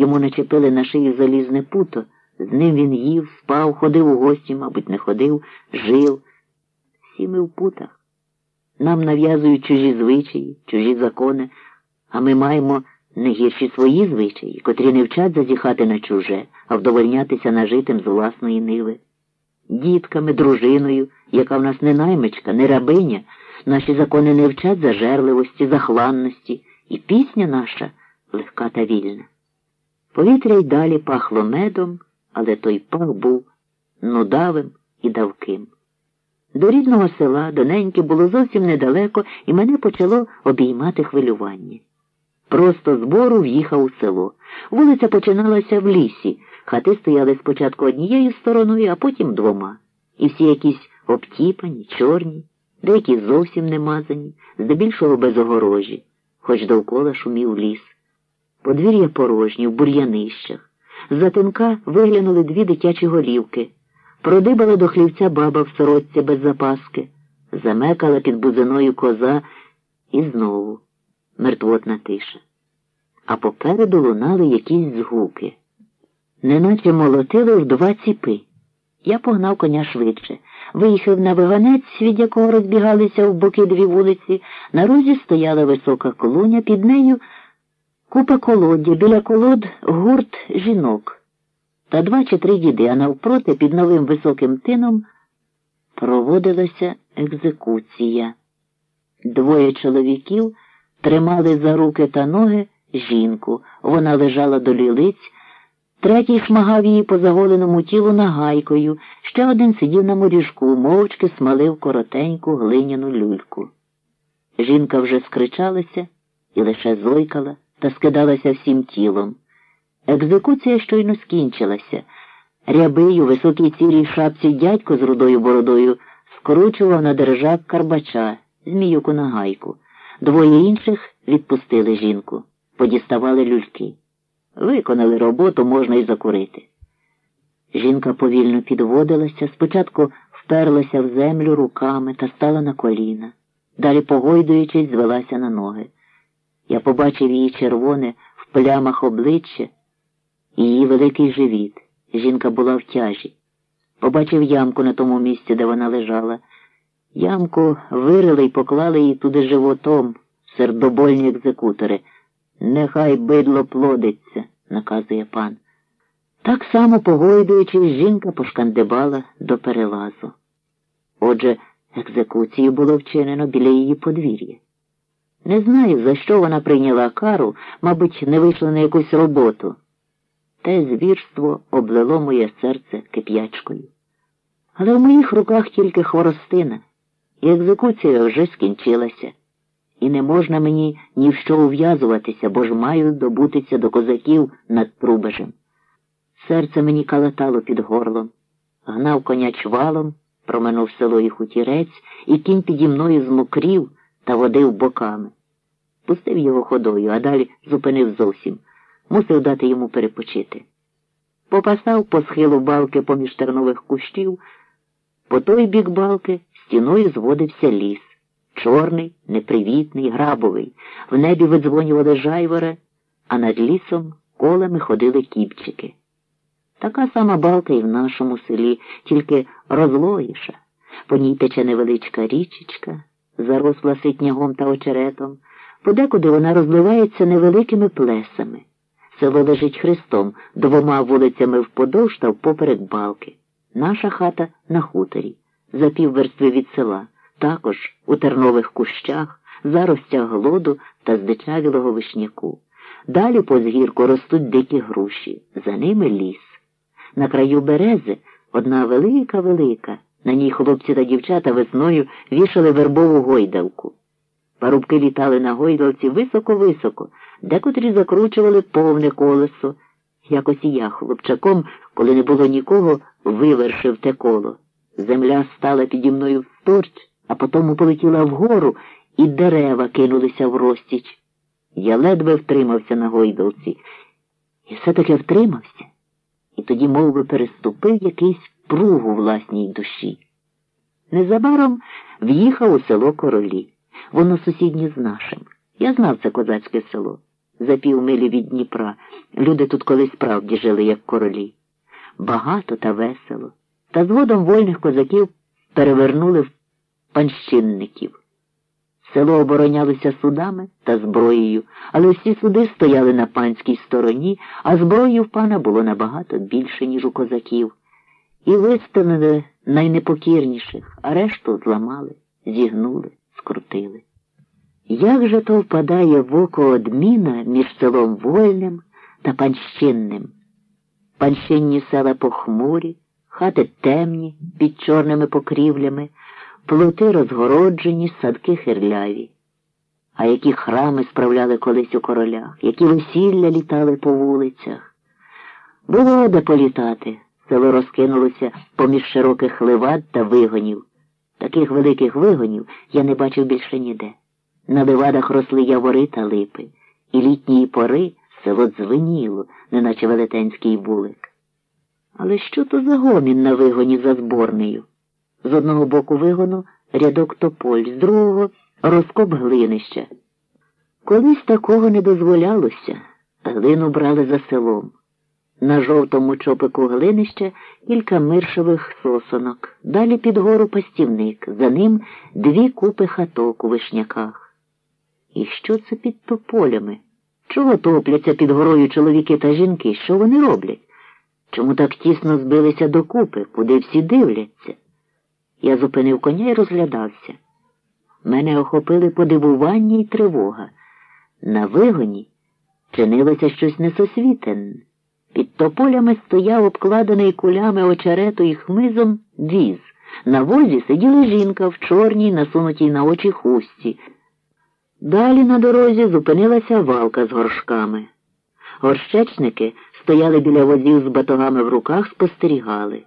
Йому начепили на шию залізне путо, з ним він їв, спав, ходив у гості, мабуть, не ходив, жив. Всі ми в путах. Нам нав'язують чужі звичаї, чужі закони, а ми маємо не гірші свої звичаї, котрі не вчать зазіхати на чуже, а вдовольнятися нажитим з власної ниви. Дітками, дружиною, яка в нас не наймичка, не рабиня, наші закони не вчать зажерливості, захланності, і пісня наша легка та вільна. Повітря й далі пахло медом, але той пах був нудавим і давким. До рідного села, до неньки, було зовсім недалеко, і мене почало обіймати хвилювання. Просто збору в'їхав у село. Вулиця починалася в лісі. Хати стояли спочатку однією стороною, а потім двома. І всі якісь обтіпані, чорні, деякі зовсім не мазані, здебільшого без огорожі, хоч довкола шумів ліс. Подвір'я порожні, в бур'янищах. З-за тинка виглянули дві дитячі голівки. Продибала до хлівця баба в сорочці без запаски, замекала під бузиною коза і знову мертвотна тиша. А попереду лунали якісь згуки. Неначе молотили в два ціпи. Я погнав коня швидше. Виїхав на виганець, від якого розбігалися в боки дві вулиці. На розі стояла висока колоня, під нею купа колоддя, біля колод гурт жінок. Та два чи три діди, а навпроти під новим високим тином проводилася екзекуція. Двоє чоловіків тримали за руки та ноги жінку. Вона лежала до лілиць, третій шмагав її по заголеному тілу нагайкою, ще один сидів на моріжку, мовчки смалив коротеньку глиняну люльку. Жінка вже скричалася і лише зойкала та скидалася всім тілом. Екзекуція щойно скінчилася. Рябий у високій цілій шапці дядько з рудою бородою скручував на держак карбача, зміюку на гайку. Двоє інших відпустили жінку, подіставали люльки. Виконали роботу, можна й закурити. Жінка повільно підводилася, спочатку вперлася в землю руками та стала на коліна. Далі, погойдуючись, звелася на ноги. Я побачив її червоне в плямах обличчя і її великий живіт. Жінка була в тяжі. Побачив ямку на тому місці, де вона лежала. Ямку вирили й поклали її туди животом, сердобольні екзекутори. Нехай бидло плодиться, наказує пан. Так само, погойдуючись, жінка пошкандибала до перелазу. Отже, екзекуцію було вчинено біля її подвір'я. Не знаю, за що вона прийняла кару, мабуть, не вийшла на якусь роботу. Те звірство облило моє серце кип'ячкою. Але в моїх руках тільки хворостина, і екзекуція вже скінчилася. І не можна мені ні в що ув'язуватися, бо ж маю добутися до козаків над Трубежем. Серце мені калатало під горлом, гнав коня чвалом, проминув село і хутірець, і кінь піді мною змокрів та водив боками. Пустив його ходою, а далі зупинив зовсім, мусив дати йому перепочити. Попасав по схилу балки поміж тернових кущів, по той бік балки стіною зводився ліс. Чорний, непривітний, грабовий. В небі видзвонювали жайвори, а над лісом колами ходили кіпчики. Така сама балка і в нашому селі, тільки розлогіша. По ній тече невеличка річечка, заросла ситнягом та очеретом, подекуди вона розливається невеликими плесами. Село лежить хрестом, двома вулицями вподовж та впоперек балки. Наша хата на хуторі, за півверстви від села, також у тернових кущах, заростях глоду та здичавілого вишняку. Далі по згірку ростуть дикі груші, за ними ліс. На краю берези одна велика велика. На ній хлопці та дівчата весною вішали вербову гойдалку. Парубки літали на гойдалці високо-високо, декотрі закручували повне колесо. Якось і я хлопчаком, коли не було нікого, вивершив те коло. Земля стала піді мною вторч, а потім полетіла вгору, і дерева кинулися в розтіч. Я ледве втримався на гойдалці. І все-таки втримався, і тоді мов би, переступив якийсь пруг власній душі. Незабаром в'їхав у село королі. Воно сусіднє з нашим. Я знав це козацьке село. за півмилі від Дніпра. Люди тут колись справді жили, як королі. Багато та весело. Та згодом вольних козаків перевернули в панщинників. Село оборонялося судами та зброєю, але всі суди стояли на панській стороні, а зброї в пана було набагато більше, ніж у козаків. І виставили найнепокірніших, а решту зламали, зігнули, скрутили. Як же то впадає в око одміна між селом Вольним та панщинним? Панщинні села похмурі, хати темні, під чорними покрівлями, плоти розгороджені, садки хирляві. А які храми справляли колись у королях, які весілля літали по вулицях. Було де політати. Село розкинулося поміж широких ливад та вигонів. Таких великих вигонів я не бачив більше ніде. На ливадах росли явори та липи, і літньої пори село дзвеніло, неначе велетенський вулик. Але що то за гомін на вигоні за зборнею? З одного боку вигону рядок тополь, з другого розкоп глинища. Колись такого не дозволялося, глину брали за селом. На жовтому чопику глинища кілька миршових сосонок, далі під гору пастівник, за ним дві купи хаток у вишняках. І що це під тополями? Чого топляться під горою чоловіки та жінки? Що вони роблять? Чому так тісно збилися докупи, куди всі дивляться? Я зупинив коня і розглядався. Мене охопили подивування і тривога. На вигоні чинилося щось несосвітенне. Під тополями стояв обкладений кулями очерету і хмизом віз. На возі сиділа жінка в чорній, насунутій на очі хусті. Далі на дорозі зупинилася валка з горшками. Горщечники стояли біля возів з батогами в руках, спостерігали.